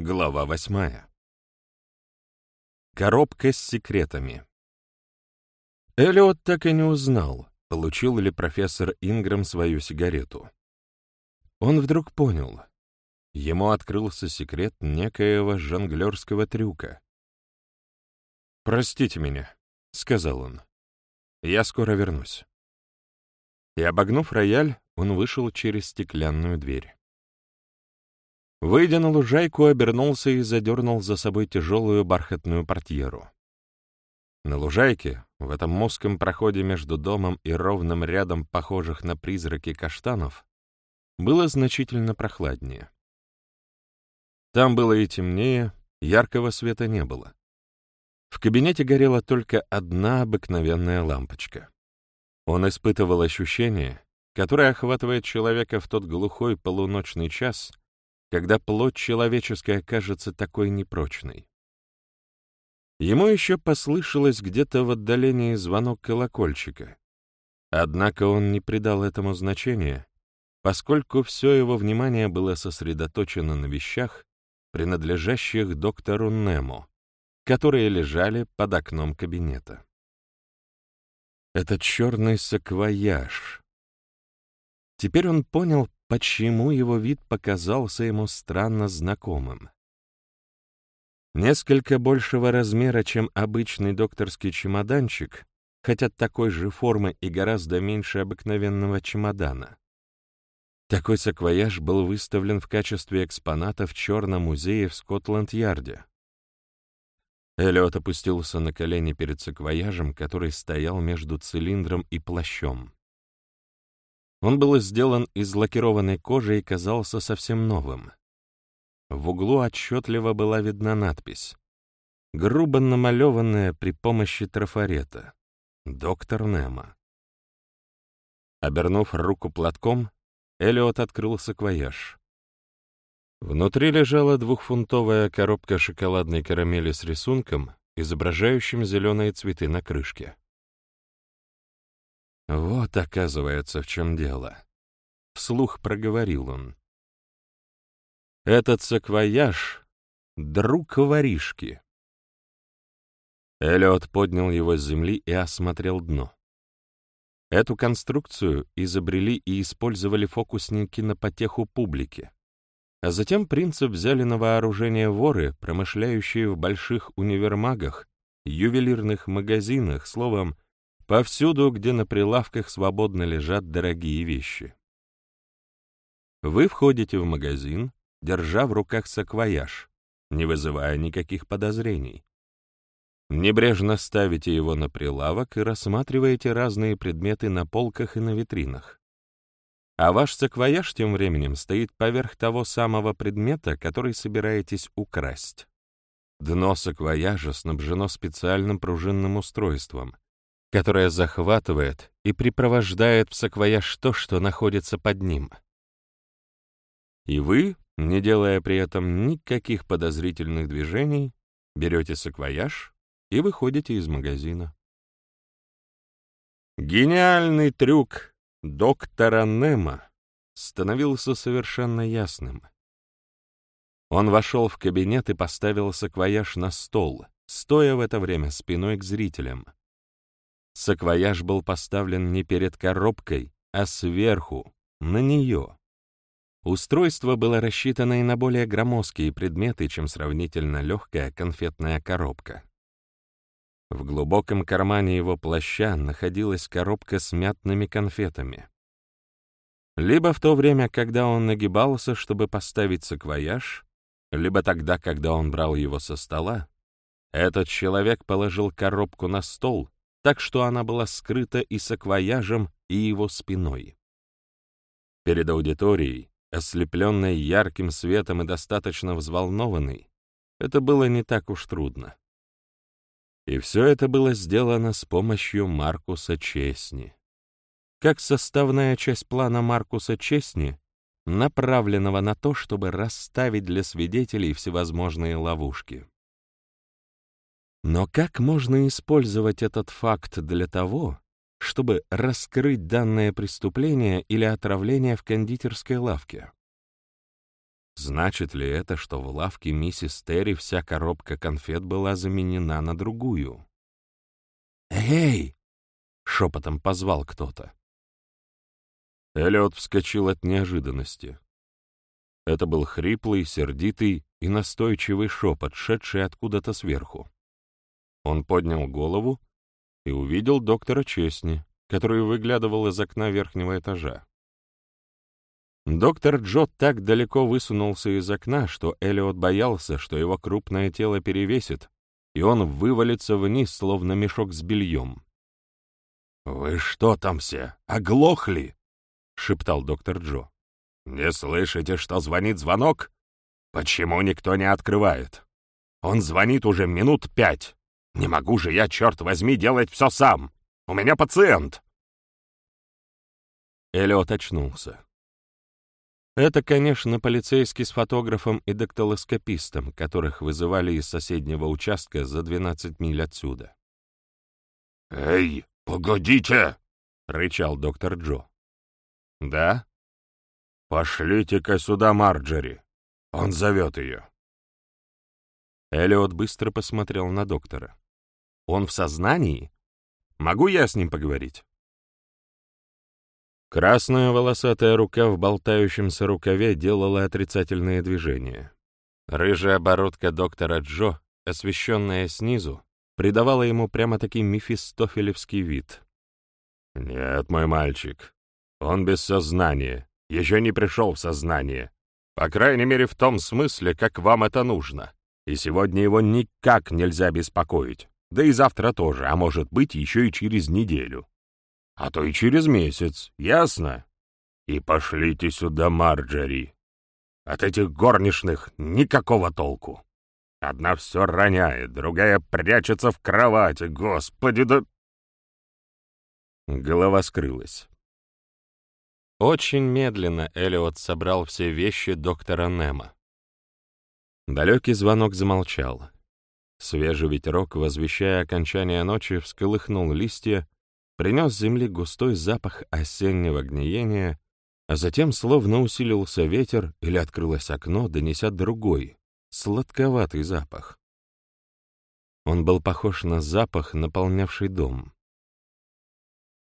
Глава восьмая. Коробка с секретами. Эллиот так и не узнал, получил ли профессор Ингрэм свою сигарету. Он вдруг понял. Ему открылся секрет некоего жонглерского трюка. «Простите меня», — сказал он. «Я скоро вернусь». И, обогнув рояль, он вышел через стеклянную дверь. Выйдя на лужайку, обернулся и задернул за собой тяжелую бархатную портьеру. На лужайке, в этом узком проходе между домом и ровным рядом похожих на призраки каштанов, было значительно прохладнее. Там было и темнее, яркого света не было. В кабинете горела только одна обыкновенная лампочка. Он испытывал ощущение, которое охватывает человека в тот глухой полуночный час, когда плоть человеческая кажется такой непрочной. Ему еще послышалось где-то в отдалении звонок колокольчика. Однако он не придал этому значения, поскольку все его внимание было сосредоточено на вещах, принадлежащих доктору Немо, которые лежали под окном кабинета. Этот черный саквояж. Теперь он понял, почему его вид показался ему странно знакомым. Несколько большего размера, чем обычный докторский чемоданчик, хотя такой же формы и гораздо меньше обыкновенного чемодана. Такой саквояж был выставлен в качестве экспоната в Черном музее в Скотланд-Ярде. Эллиот опустился на колени перед саквояжем, который стоял между цилиндром и плащом. Он был сделан из лакированной кожи и казался совсем новым. В углу отчетливо была видна надпись, грубо намалеванная при помощи трафарета «Доктор Немо». Обернув руку платком, Элиот открыл саквояж. Внутри лежала двухфунтовая коробка шоколадной карамели с рисунком, изображающим зеленые цветы на крышке. Вот, оказывается, в чем дело. Вслух проговорил он. Этот саквояж — друг воришки. Эллиот поднял его с земли и осмотрел дно. Эту конструкцию изобрели и использовали фокусники на потеху публики. А затем принцип взяли на вооружение воры, промышляющие в больших универмагах, ювелирных магазинах, словом, Повсюду, где на прилавках свободно лежат дорогие вещи. Вы входите в магазин, держа в руках саквояж, не вызывая никаких подозрений. Небрежно ставите его на прилавок и рассматриваете разные предметы на полках и на витринах. А ваш саквояж тем временем стоит поверх того самого предмета, который собираетесь украсть. Дно саквояжа снабжено специальным пружинным устройством — которая захватывает и припровождает в саквояж то, что находится под ним. И вы, не делая при этом никаких подозрительных движений, берете саквояж и выходите из магазина. Гениальный трюк доктора Немо становился совершенно ясным. Он вошел в кабинет и поставил саквояж на стол, стоя в это время спиной к зрителям. Саквояж был поставлен не перед коробкой, а сверху, на нее. Устройство было рассчитано и на более громоздкие предметы, чем сравнительно легкая конфетная коробка. В глубоком кармане его плаща находилась коробка с мятными конфетами. Либо в то время, когда он нагибался, чтобы поставить саквояж, либо тогда, когда он брал его со стола, этот человек положил коробку на стол так что она была скрыта и саквояжем, и его спиной. Перед аудиторией, ослепленной ярким светом и достаточно взволнованной, это было не так уж трудно. И все это было сделано с помощью Маркуса Чесни. Как составная часть плана Маркуса Чесни, направленного на то, чтобы расставить для свидетелей всевозможные ловушки. Но как можно использовать этот факт для того, чтобы раскрыть данное преступление или отравление в кондитерской лавке? Значит ли это, что в лавке миссис Терри вся коробка конфет была заменена на другую? «Эй!» — шепотом позвал кто-то. Эллиот вскочил от неожиданности. Это был хриплый, сердитый и настойчивый шепот, шедший откуда-то сверху. Он поднял голову и увидел доктора Честни, который выглядывал из окна верхнего этажа. Доктор Джо так далеко высунулся из окна, что Элиот боялся, что его крупное тело перевесит, и он вывалится вниз, словно мешок с бельем. «Вы что там все, оглохли?» — шептал доктор Джо. «Не слышите, что звонит звонок? Почему никто не открывает? Он звонит уже минут пять. Не могу же я, черт возьми, делать все сам. У меня пациент!» Элиот очнулся. Это, конечно, полицейский с фотографом и дактилоскопистом, которых вызывали из соседнего участка за 12 миль отсюда. «Эй, погодите!» — рычал доктор Джо. «Да?» «Пошлите-ка сюда Марджери. Он зовет ее». Эллиот быстро посмотрел на доктора. «Он в сознании? Могу я с ним поговорить?» Красная волосатая рука в болтающемся рукаве делала отрицательные движения. Рыжая бородка доктора Джо, освещенная снизу, придавала ему прямо-таки мефистофелевский вид. «Нет, мой мальчик, он без сознания, еще не пришел в сознание. По крайней мере, в том смысле, как вам это нужно. И сегодня его никак нельзя беспокоить. Да и завтра тоже, а может быть, еще и через неделю а то и через месяц, ясно? И пошлите сюда Марджери. От этих горничных никакого толку. Одна все роняет, другая прячется в кровати, господи, да... Голова скрылась. Очень медленно Элиот собрал все вещи доктора Нема. Далекий звонок замолчал. Свежий ветерок, возвещая окончание ночи, всколыхнул листья, принес с земли густой запах осеннего гниения, а затем словно усилился ветер или открылось окно, донеся другой, сладковатый запах. Он был похож на запах, наполнявший дом.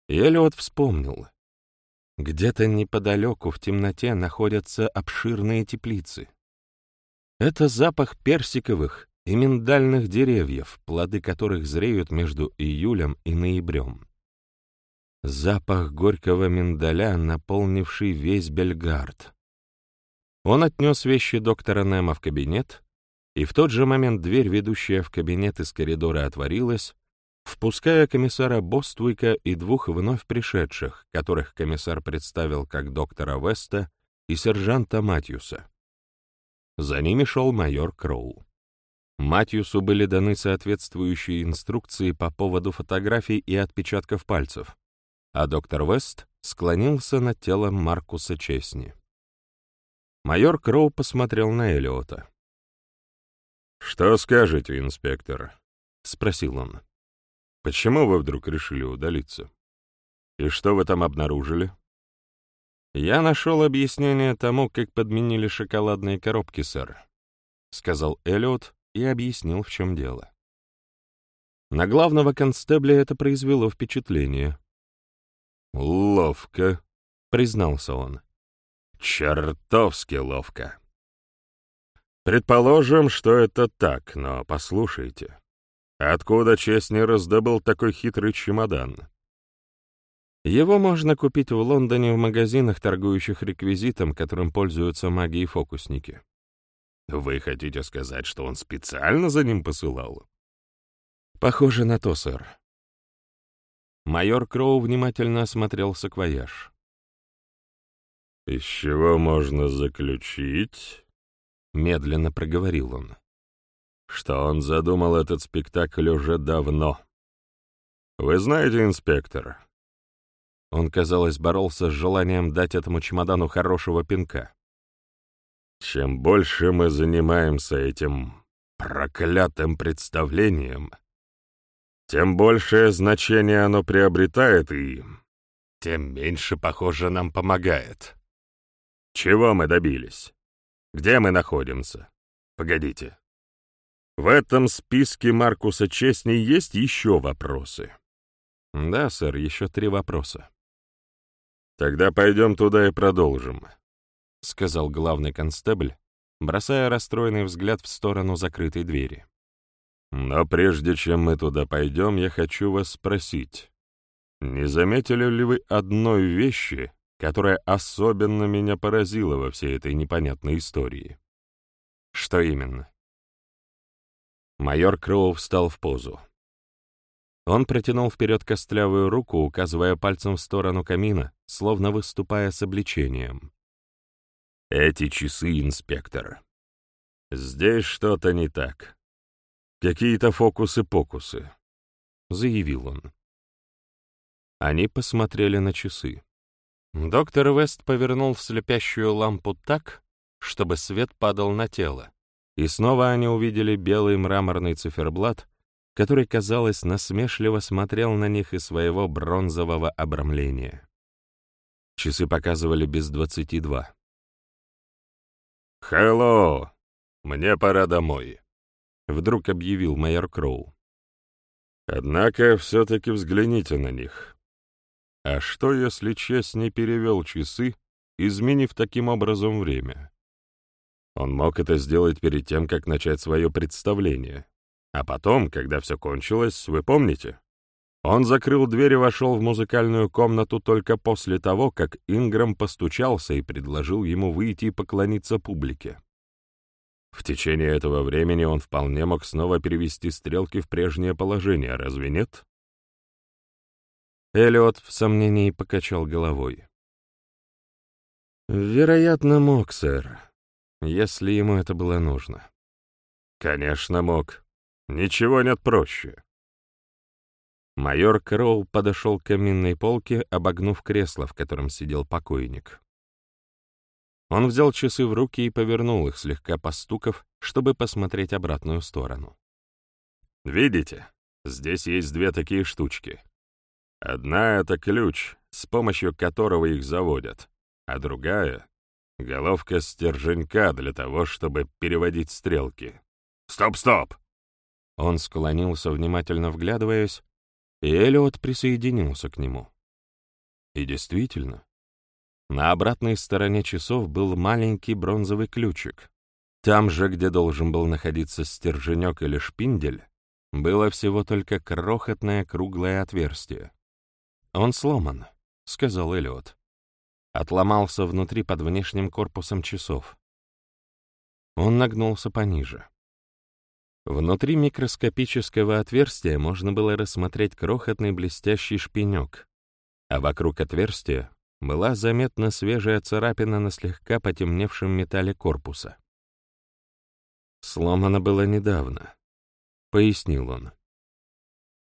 Эллиот вспомнил. Где-то неподалеку в темноте находятся обширные теплицы. Это запах персиковых и миндальных деревьев, плоды которых зреют между июлем и ноябрем. Запах горького миндаля, наполнивший весь Бельгард. Он отнес вещи доктора Нема в кабинет, и в тот же момент дверь, ведущая в кабинет из коридора, отворилась, впуская комиссара Боствика и двух вновь пришедших, которых комиссар представил как доктора Веста и сержанта Матьюса. За ними шел майор Кроу. Матьюсу были даны соответствующие инструкции по поводу фотографий и отпечатков пальцев, а доктор Вест склонился над телом Маркуса Чесни. Майор Кроу посмотрел на Элиота. «Что скажете, инспектор?» — спросил он. «Почему вы вдруг решили удалиться? И что вы там обнаружили?» «Я нашел объяснение тому, как подменили шоколадные коробки, сэр», — сказал Эллиот и объяснил, в чем дело. На главного констебля это произвело впечатление. «Ловко», — признался он. «Чертовски ловко». «Предположим, что это так, но послушайте. Откуда Честни раздобыл такой хитрый чемодан?» Его можно купить в Лондоне в магазинах, торгующих реквизитом, которым пользуются маги и фокусники. Вы хотите сказать, что он специально за ним посылал? Похоже на то, сэр. Майор Кроу внимательно осмотрел саквояж. «Из чего можно заключить?» — медленно проговорил он. «Что он задумал этот спектакль уже давно. Вы знаете, инспектор...» Он, казалось, боролся с желанием дать этому чемодану хорошего пинка. «Чем больше мы занимаемся этим проклятым представлением, тем большее значение оно приобретает и тем меньше, похоже, нам помогает. Чего мы добились? Где мы находимся? Погодите. В этом списке Маркуса Честней есть еще вопросы? Да, сэр, еще три вопроса. Тогда пойдем туда и продолжим, — сказал главный констебль, бросая расстроенный взгляд в сторону закрытой двери. Но прежде чем мы туда пойдем, я хочу вас спросить, не заметили ли вы одной вещи, которая особенно меня поразила во всей этой непонятной истории? Что именно? Майор Кроу встал в позу. Он протянул вперед костлявую руку, указывая пальцем в сторону камина, словно выступая с обличением. «Эти часы, инспектор. Здесь что-то не так. Какие-то фокусы-покусы», — заявил он. Они посмотрели на часы. Доктор Вест повернул слепящую лампу так, чтобы свет падал на тело, и снова они увидели белый мраморный циферблат, который, казалось, насмешливо смотрел на них из своего бронзового обрамления. Часы показывали без двадцати два. «Хелло! Мне пора домой», — вдруг объявил майор Кроу. «Однако все-таки взгляните на них. А что, если честь не перевел часы, изменив таким образом время? Он мог это сделать перед тем, как начать свое представление. А потом, когда все кончилось, вы помните? Он закрыл дверь и вошел в музыкальную комнату только после того, как Инграм постучался и предложил ему выйти и поклониться публике. В течение этого времени он вполне мог снова перевести стрелки в прежнее положение, разве нет? Эллиот в сомнении покачал головой. «Вероятно, мог, сэр, если ему это было нужно». «Конечно, мог. Ничего нет проще». Майор Кроу подошел к каминной полке, обогнув кресло, в котором сидел покойник. Он взял часы в руки и повернул их, слегка постукав, чтобы посмотреть обратную сторону. «Видите, здесь есть две такие штучки. Одна — это ключ, с помощью которого их заводят, а другая — головка стерженька для того, чтобы переводить стрелки. «Стоп, стоп!» Он склонился, внимательно вглядываясь, и Элиот присоединился к нему. И действительно, на обратной стороне часов был маленький бронзовый ключик. Там же, где должен был находиться стерженек или шпиндель, было всего только крохотное круглое отверстие. «Он сломан», — сказал Эллиот. Отломался внутри под внешним корпусом часов. Он нагнулся пониже. Внутри микроскопического отверстия можно было рассмотреть крохотный блестящий шпинек, а вокруг отверстия была заметна свежая царапина на слегка потемневшем металле корпуса. «Сломано было недавно», — пояснил он.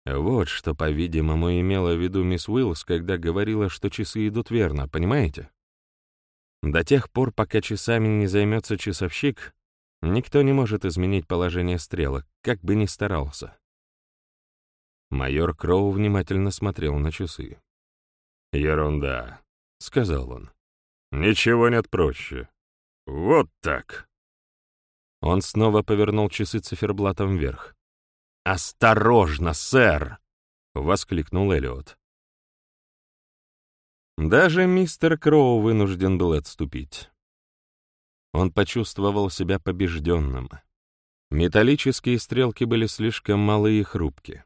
Вот что, по-видимому, имела в виду мисс Уиллс, когда говорила, что часы идут верно, понимаете? До тех пор, пока часами не займется часовщик, никто не может изменить положение стрелок, как бы ни старался. Майор Кроу внимательно смотрел на часы. «Ерунда», — сказал он. «Ничего нет проще. Вот так». Он снова повернул часы циферблатом вверх. «Осторожно, сэр!» — воскликнул Эллиот. Даже мистер Кроу вынужден был отступить. Он почувствовал себя побежденным. Металлические стрелки были слишком малы и хрупки.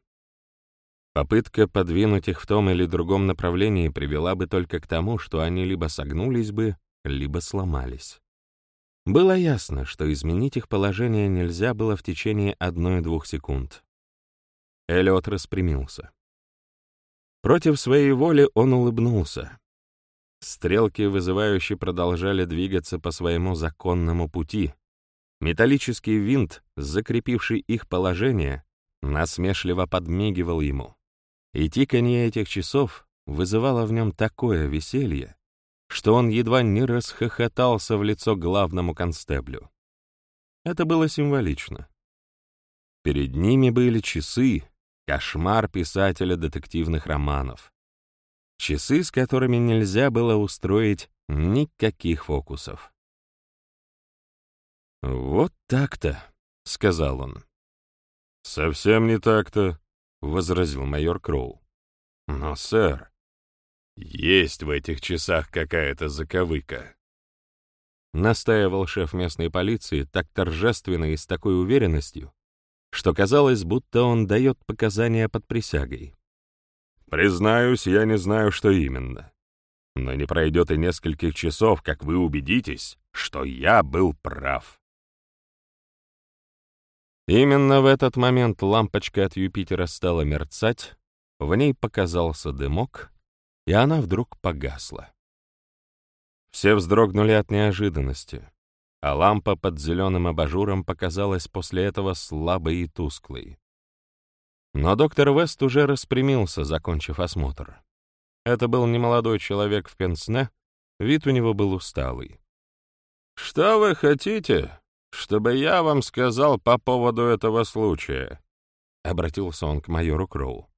Попытка подвинуть их в том или другом направлении привела бы только к тому, что они либо согнулись бы, либо сломались. Было ясно, что изменить их положение нельзя было в течение одной-двух секунд. Эллиот распрямился. Против своей воли он улыбнулся. Стрелки вызывающе продолжали двигаться по своему законному пути. Металлический винт, закрепивший их положение, насмешливо подмигивал ему. И тиканье этих часов вызывало в нем такое веселье, что он едва не расхохотался в лицо главному констеблю. Это было символично. Перед ними были часы, Кошмар писателя детективных романов. Часы, с которыми нельзя было устроить никаких фокусов. «Вот так-то», — сказал он. «Совсем не так-то», — возразил майор Кроу. «Но, сэр, есть в этих часах какая-то заковыка». Настаивал шеф местной полиции так торжественно и с такой уверенностью, что казалось, будто он дает показания под присягой. «Признаюсь, я не знаю, что именно. Но не пройдет и нескольких часов, как вы убедитесь, что я был прав». Именно в этот момент лампочка от Юпитера стала мерцать, в ней показался дымок, и она вдруг погасла. Все вздрогнули от неожиданности, а лампа под зеленым абажуром показалась после этого слабой и тусклой. Но доктор Вест уже распрямился, закончив осмотр. Это был немолодой человек в пенсне, вид у него был усталый. «Что вы хотите?» чтобы я вам сказал по поводу этого случая?» — обратился он к майору Кроу.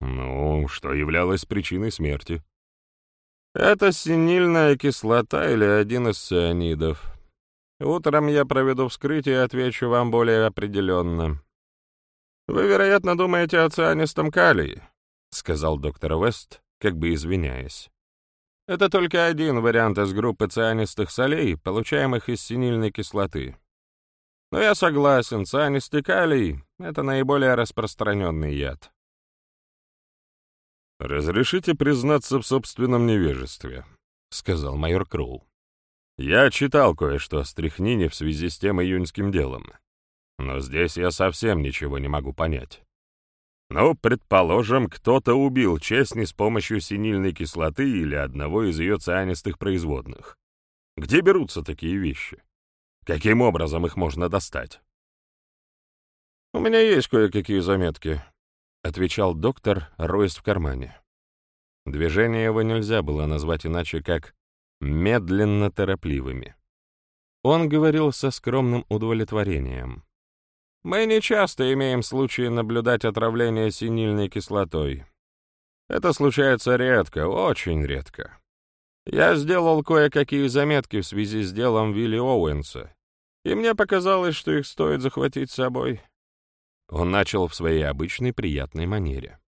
«Ну, что являлось причиной смерти?» «Это синильная кислота или один из цианидов. Утром я проведу вскрытие и отвечу вам более определенно. Вы, вероятно, думаете о цианистом калии», — сказал доктор Вест, как бы извиняясь. Это только один вариант из группы цианистых солей, получаемых из синильной кислоты. Но я согласен, цианистый калий — это наиболее распространенный яд. «Разрешите признаться в собственном невежестве», — сказал майор Кроу. «Я читал кое-что о стряхнине в связи с тем июньским делом, но здесь я совсем ничего не могу понять. Ну, предположим, кто-то убил Честни с помощью синильной кислоты или одного из ее цианистых производных. Где берутся такие вещи? Каким образом их можно достать? «У меня есть кое-какие заметки», — отвечал доктор, роясь в кармане. Движения его нельзя было назвать иначе, как медленно-торопливыми. Он говорил со скромным удовлетворением. Мы не часто имеем случаи наблюдать отравление синильной кислотой. Это случается редко, очень редко. Я сделал кое-какие заметки в связи с делом Вилли Оуэнса, и мне показалось, что их стоит захватить с собой. Он начал в своей обычной приятной манере.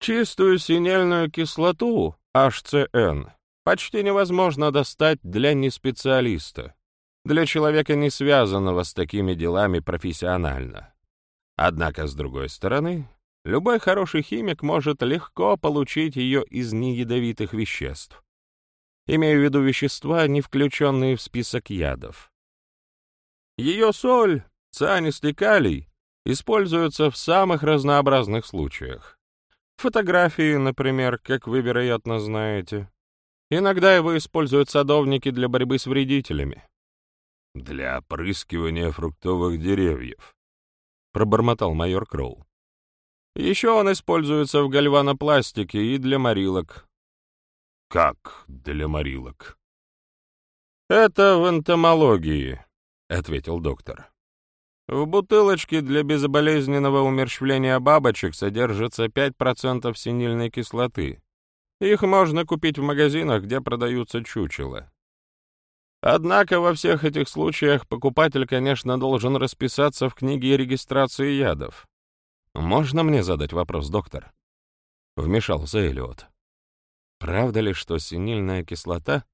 Чистую синельную кислоту, HCN, почти невозможно достать для неспециалиста для человека, не связанного с такими делами профессионально. Однако, с другой стороны, любой хороший химик может легко получить ее из неядовитых веществ. Имею в виду вещества, не включенные в список ядов. Ее соль, цианистый калий, используются в самых разнообразных случаях. Фотографии, например, как вы, вероятно, знаете. Иногда его используют садовники для борьбы с вредителями для опрыскивания фруктовых деревьев», — пробормотал майор Кроу. «Еще он используется в гальванопластике и для морилок». «Как для морилок?» «Это в энтомологии», — ответил доктор. В бутылочке для безболезненного умерщвления бабочек содержится 5% синильной кислоты. Их можно купить в магазинах, где продаются чучела. Однако во всех этих случаях покупатель, конечно, должен расписаться в книге регистрации ядов. «Можно мне задать вопрос, доктор?» Вмешался Элиот. «Правда ли, что синильная кислота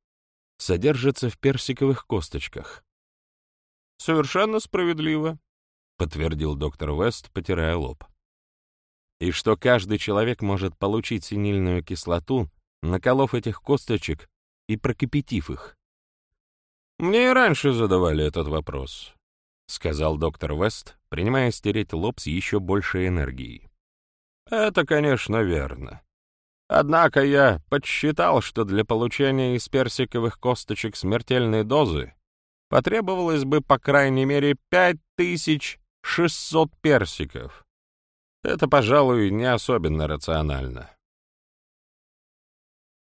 содержится в персиковых косточках?» «Совершенно справедливо», — подтвердил доктор Вест, потирая лоб. «И что каждый человек может получить синильную кислоту, наколов этих косточек и прокипятив их?» «Мне и раньше задавали этот вопрос», — сказал доктор Вест, принимая стереть лоб с еще большей энергией. «Это, конечно, верно. Однако я подсчитал, что для получения из персиковых косточек смертельной дозы потребовалось бы по крайней мере 5600 персиков. Это, пожалуй, не особенно рационально».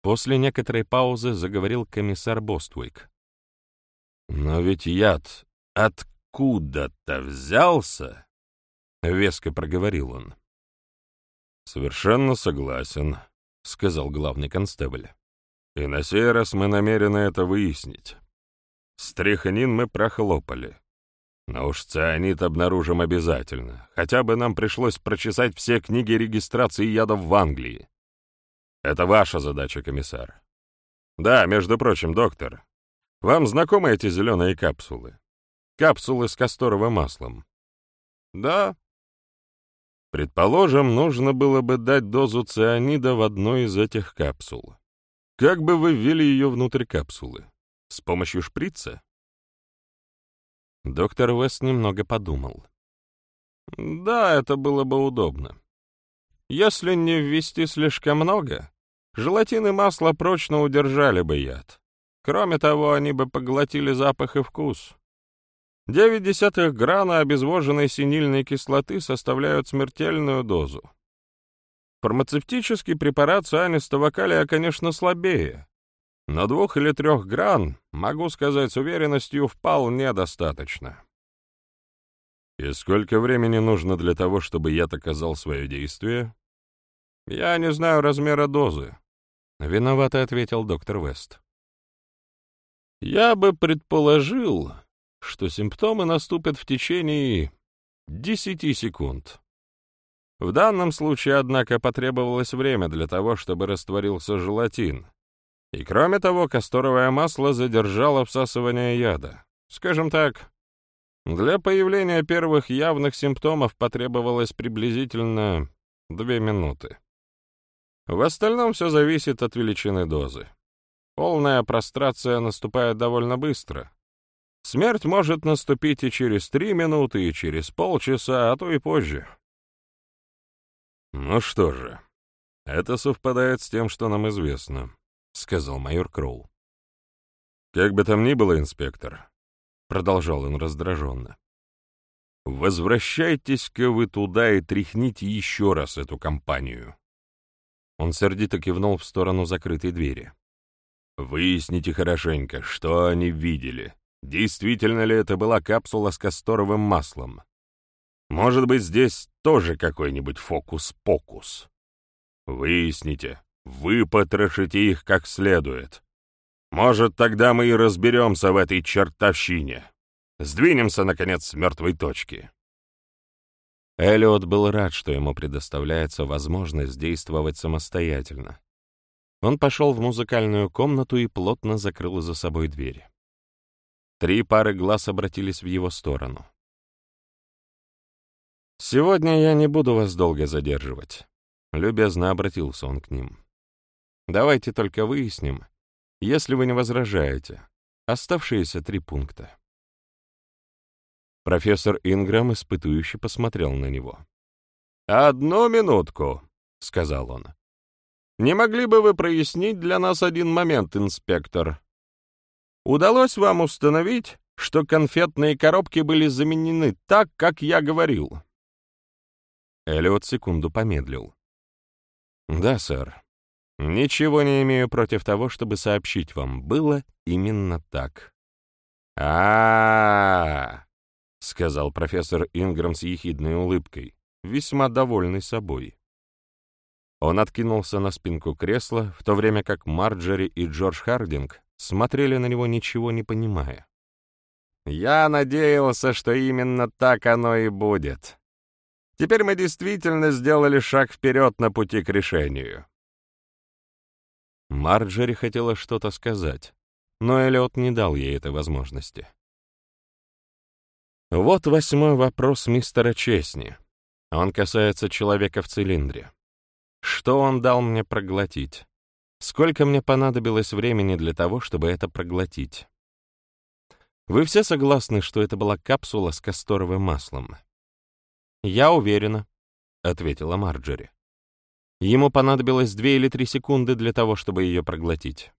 После некоторой паузы заговорил комиссар Боствик. «Но ведь яд откуда-то взялся?» — веско проговорил он. «Совершенно согласен», — сказал главный констебль. «И на сей раз мы намерены это выяснить. Стрихнин мы прохлопали. Но уж цианид обнаружим обязательно. Хотя бы нам пришлось прочесать все книги регистрации ядов в Англии. Это ваша задача, комиссар. Да, между прочим, доктор, вам знакомы эти зеленые капсулы? Капсулы с касторовым маслом. Да. Предположим, нужно было бы дать дозу цианида в одной из этих капсул. Как бы вы ввели ее внутрь капсулы? С помощью шприца? Доктор Вест немного подумал. Да, это было бы удобно. Если не ввести слишком много, желатин и масло прочно удержали бы яд. Кроме того, они бы поглотили запах и вкус. Девять десятых грана обезвоженной синильной кислоты составляют смертельную дозу. Фармацевтический препарат цианистого калия, конечно, слабее, но двух или трех гран, могу сказать с уверенностью, вполне достаточно. И сколько времени нужно для того, чтобы яд оказал свое действие? Я не знаю размера дозы. Виновато ответил доктор Вест. Я бы предположил, что симптомы наступят в течение десяти секунд. В данном случае, однако, потребовалось время для того, чтобы растворился желатин, и кроме того, касторовое масло задержало всасывание яда. Скажем так, для появления первых явных симптомов потребовалось приблизительно две минуты. В остальном все зависит от величины дозы. Полная прострация наступает довольно быстро. Смерть может наступить и через три минуты, и через полчаса, а то и позже. Ну что же, это совпадает с тем, что нам известно. — сказал майор Кроу. «Как бы там ни было, инспектор», — продолжал он раздраженно, — «возвращайтесь-ка вы туда и тряхните еще раз эту компанию». Он сердито кивнул в сторону закрытой двери. «Выясните хорошенько, что они видели. Действительно ли это была капсула с касторовым маслом? Может быть, здесь тоже какой-нибудь фокус-покус? Выясните, Выпотрошите их как следует. Может, тогда мы и разберемся в этой чертовщине. Сдвинемся, наконец, с мертвой точки. Эллиот был рад, что ему предоставляется возможность действовать самостоятельно. Он пошел в музыкальную комнату и плотно закрыл за собой дверь. Три пары глаз обратились в его сторону. «Сегодня я не буду вас долго задерживать», — любезно обратился он к ним. Давайте только выясним, если вы не возражаете, оставшиеся три пункта. Профессор Инграм испытующе посмотрел на него. «Одну минутку», — сказал он. «Не могли бы вы прояснить для нас один момент, инспектор? Удалось вам установить, что конфетные коробки были заменены так, как я говорил?» Эллиот секунду помедлил. «Да, сэр. Ничего не имею против того, чтобы сообщить вам. Было именно так. а, -а, -а сказал профессор Инграм с ехидной улыбкой, весьма довольный собой. Он откинулся на спинку кресла, в то время как Марджери и Джордж Хардинг смотрели на него, ничего не понимая. «Я надеялся, что именно так оно и будет. Теперь мы действительно сделали шаг вперед на пути к решению. Марджери хотела что-то сказать, но Эллиот не дал ей этой возможности. Вот восьмой вопрос мистера Чесни. Он касается человека в цилиндре. Что он дал мне проглотить? Сколько мне понадобилось времени для того, чтобы это проглотить? Вы все согласны, что это была капсула с касторовым маслом? Я уверена, — ответила Марджери. Ему понадобилось две или три секунды для того, чтобы ее проглотить.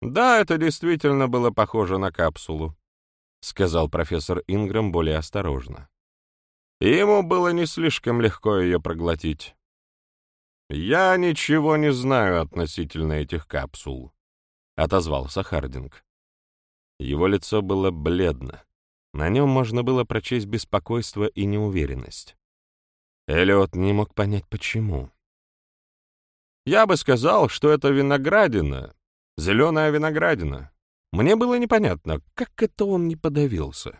«Да, это действительно было похоже на капсулу», — сказал профессор Инграм более осторожно. ему было не слишком легко ее проглотить. «Я ничего не знаю относительно этих капсул», — отозвался Хардинг. Его лицо было бледно. На нем можно было прочесть беспокойство и неуверенность. Эллиот не мог понять, почему. Я бы сказал, что это виноградина, зеленая виноградина. Мне было непонятно, как это он не подавился.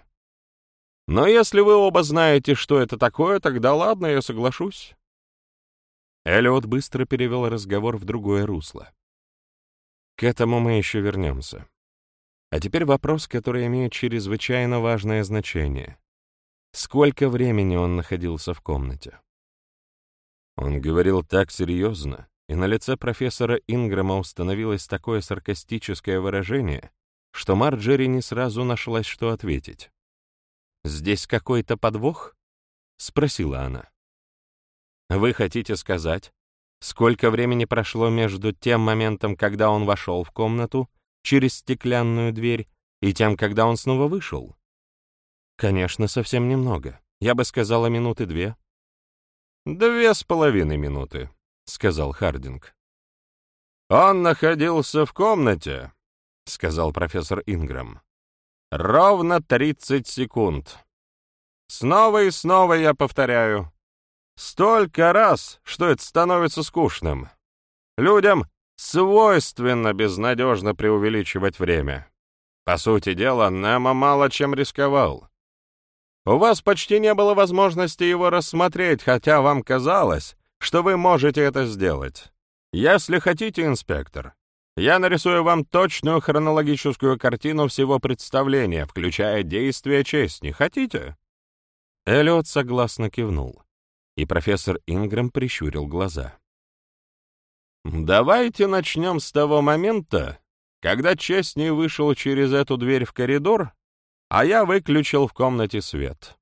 Но если вы оба знаете, что это такое, тогда ладно, я соглашусь. Эллиот быстро перевел разговор в другое русло. К этому мы еще вернемся. А теперь вопрос, который имеет чрезвычайно важное значение. Сколько времени он находился в комнате? Он говорил так серьезно, и на лице профессора Ингрэма установилось такое саркастическое выражение, что Марджери не сразу нашлась, что ответить. «Здесь какой-то подвох?» — спросила она. «Вы хотите сказать, сколько времени прошло между тем моментом, когда он вошел в комнату через стеклянную дверь, и тем, когда он снова вышел?» «Конечно, совсем немного. Я бы сказала, минуты две». «Две с половиной минуты», — сказал Хардинг. «Он находился в комнате», — сказал профессор Инграм. «Ровно тридцать секунд. Снова и снова я повторяю. Столько раз, что это становится скучным. Людям свойственно безнадежно преувеличивать время. По сути дела, Немо мало чем рисковал. У вас почти не было возможности его рассмотреть, хотя вам казалось, что вы можете это сделать. Если хотите, инспектор, я нарисую вам точную хронологическую картину всего представления, включая действия честни. Хотите?» Эллиот согласно кивнул, и профессор Ингрэм прищурил глаза. «Давайте начнем с того момента, когда Честни вышел через эту дверь в коридор, а я выключил в комнате свет.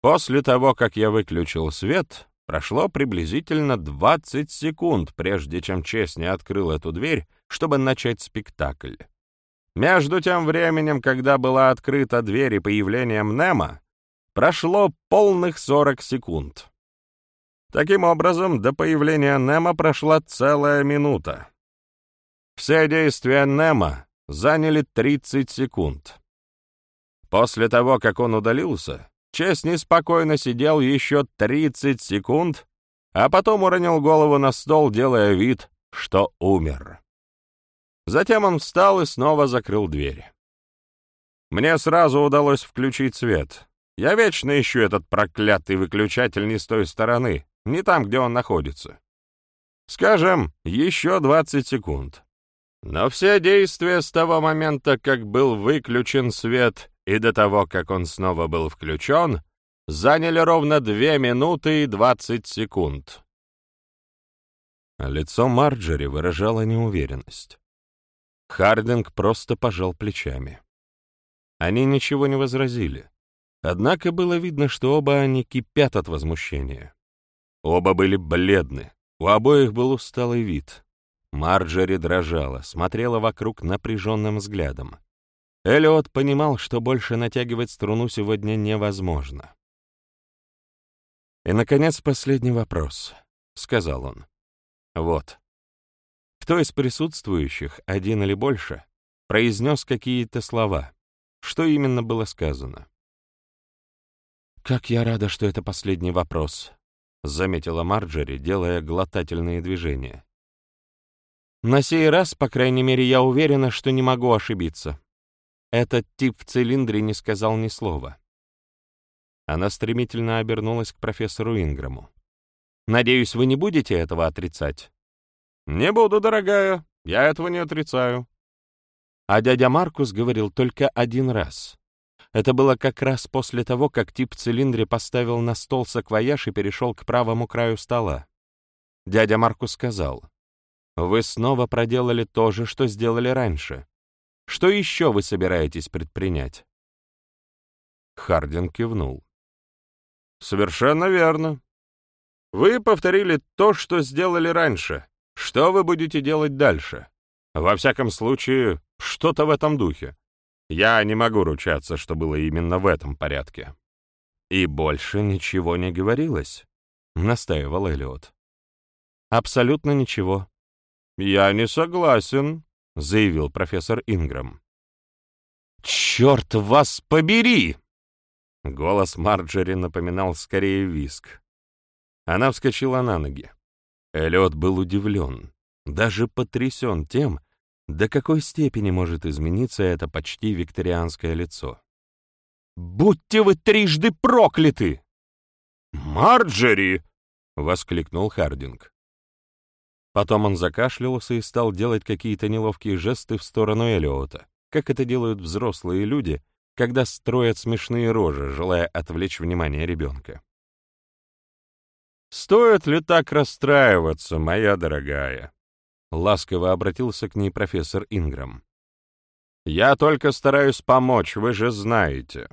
После того, как я выключил свет, Прошло приблизительно 20 секунд, прежде чем Честни открыл эту дверь, чтобы начать спектакль. Между тем временем, когда была открыта дверь и появлением Немо, прошло полных 40 секунд. Таким образом, до появления Немо прошла целая минута. Все действия Немо заняли 30 секунд. После того, как он удалился, Честни спокойно сидел еще 30 секунд, а потом уронил голову на стол, делая вид, что умер. Затем он встал и снова закрыл дверь. Мне сразу удалось включить свет. Я вечно ищу этот проклятый выключатель не с той стороны, не там, где он находится. Скажем, еще 20 секунд. Но все действия с того момента, как был выключен свет, и до того, как он снова был включен, заняли ровно две минуты и двадцать секунд. Лицо Марджери выражало неуверенность. Хардинг просто пожал плечами. Они ничего не возразили. Однако было видно, что оба они кипят от возмущения. Оба были бледны, у обоих был усталый вид. Марджери дрожала, смотрела вокруг напряженным взглядом. Эллиот понимал, что больше натягивать струну сегодня невозможно. «И, наконец, последний вопрос», — сказал он. «Вот. Кто из присутствующих, один или больше, произнес какие-то слова? Что именно было сказано?» «Как я рада, что это последний вопрос», — заметила Марджери, делая глотательные движения. «На сей раз, по крайней мере, я уверена, что не могу ошибиться. Этот тип в цилиндре не сказал ни слова. Она стремительно обернулась к профессору Инграму. «Надеюсь, вы не будете этого отрицать?» «Не буду, дорогая, я этого не отрицаю». А дядя Маркус говорил только один раз. Это было как раз после того, как тип в цилиндре поставил на стол саквояж и перешел к правому краю стола. Дядя Маркус сказал, «Вы снова проделали то же, что сделали раньше. Что еще вы собираетесь предпринять?» Хардин кивнул. «Совершенно верно. Вы повторили то, что сделали раньше. Что вы будете делать дальше? Во всяком случае, что-то в этом духе. Я не могу ручаться, что было именно в этом порядке». «И больше ничего не говорилось», — настаивал Эллиот. «Абсолютно ничего». «Я не согласен», — заявил профессор Инграм. «Черт вас побери!» Голос Марджери напоминал скорее виск. Она вскочила на ноги. Эллиот был удивлен, даже потрясен тем, До какой степени может измениться это почти викторианское лицо? «Будьте вы трижды прокляты!» «Марджери!» — воскликнул Хардинг. Потом он закашлялся и стал делать какие-то неловкие жесты в сторону Элиота, как это делают взрослые люди, когда строят смешные рожи, желая отвлечь внимание ребенка. «Стоит ли так расстраиваться, моя дорогая?» Ласково обратился к ней профессор Инграм. «Я только стараюсь помочь, вы же знаете».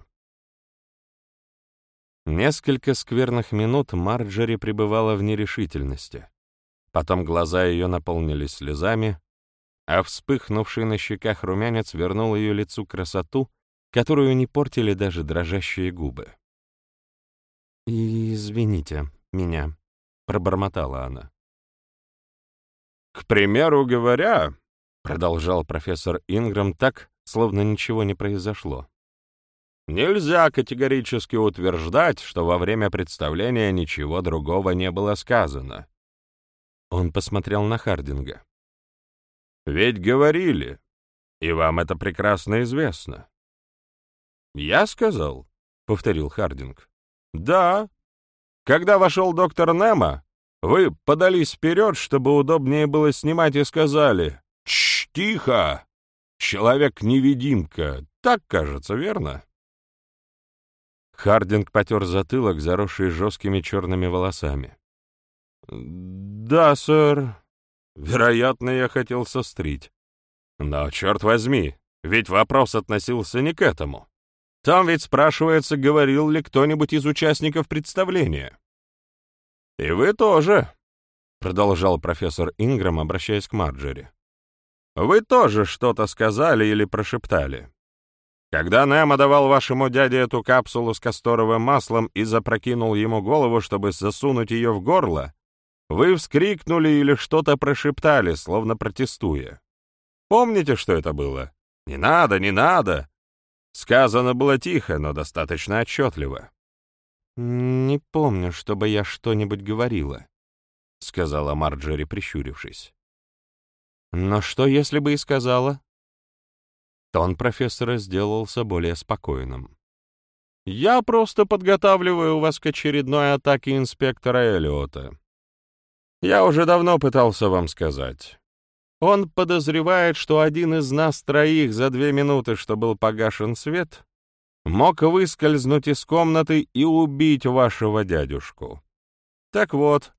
Несколько скверных минут Марджери пребывала в нерешительности. Потом глаза ее наполнились слезами, а вспыхнувший на щеках румянец вернул ее лицу красоту, которую не портили даже дрожащие губы. «Извините меня», — пробормотала она. «К примеру говоря», — продолжал профессор Инграм так, словно ничего не произошло, «нельзя категорически утверждать, что во время представления ничего другого не было сказано». Он посмотрел на Хардинга. «Ведь говорили, и вам это прекрасно известно. «Я сказал?» — повторил Хардинг. «Да. Когда вошел доктор Немо, вы подались вперед, чтобы удобнее было снимать, и сказали «Чш, тихо! Человек-невидимка, так кажется, верно?» Хардинг потер затылок, заросший жесткими черными волосами. «Да, сэр. Вероятно, я хотел сострить. Но, черт возьми, ведь вопрос относился не к этому. Там ведь спрашивается, говорил ли кто-нибудь из участников представления. «И вы тоже», — продолжал профессор Инграм, обращаясь к Марджери. «Вы тоже что-то сказали или прошептали. Когда Немо давал вашему дяде эту капсулу с касторовым маслом и запрокинул ему голову, чтобы засунуть ее в горло, вы вскрикнули или что-то прошептали, словно протестуя. Помните, что это было? «Не надо, не надо!» Сказано было тихо, но достаточно отчетливо. «Не помню, чтобы я что-нибудь говорила», — сказала Марджери, прищурившись. «Но что, если бы и сказала?» Тон профессора сделался более спокойным. «Я просто подготавливаю вас к очередной атаке инспектора Эллиота. Я уже давно пытался вам сказать. Он подозревает, что один из нас троих за две минуты, что был погашен свет, мог выскользнуть из комнаты и убить вашего дядюшку. Так вот,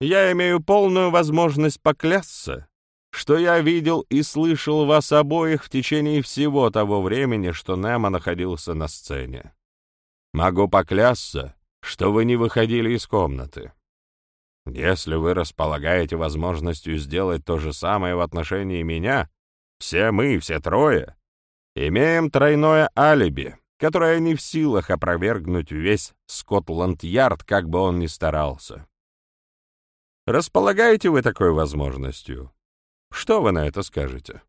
я имею полную возможность поклясться, что я видел и слышал вас обоих в течение всего того времени, что Немо находился на сцене. Могу поклясться, что вы не выходили из комнаты. Если вы располагаете возможностью сделать то же самое в отношении меня, все мы, все трое, имеем тройное алиби, которое не в силах опровергнуть весь Скотланд-Ярд, как бы он ни старался. Располагаете вы такой возможностью? Что вы на это скажете?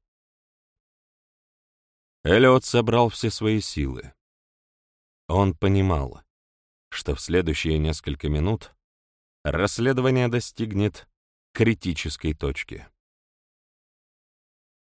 Эллиот собрал все свои силы. Он понимал, что в следующие несколько минут расследование достигнет критической точки.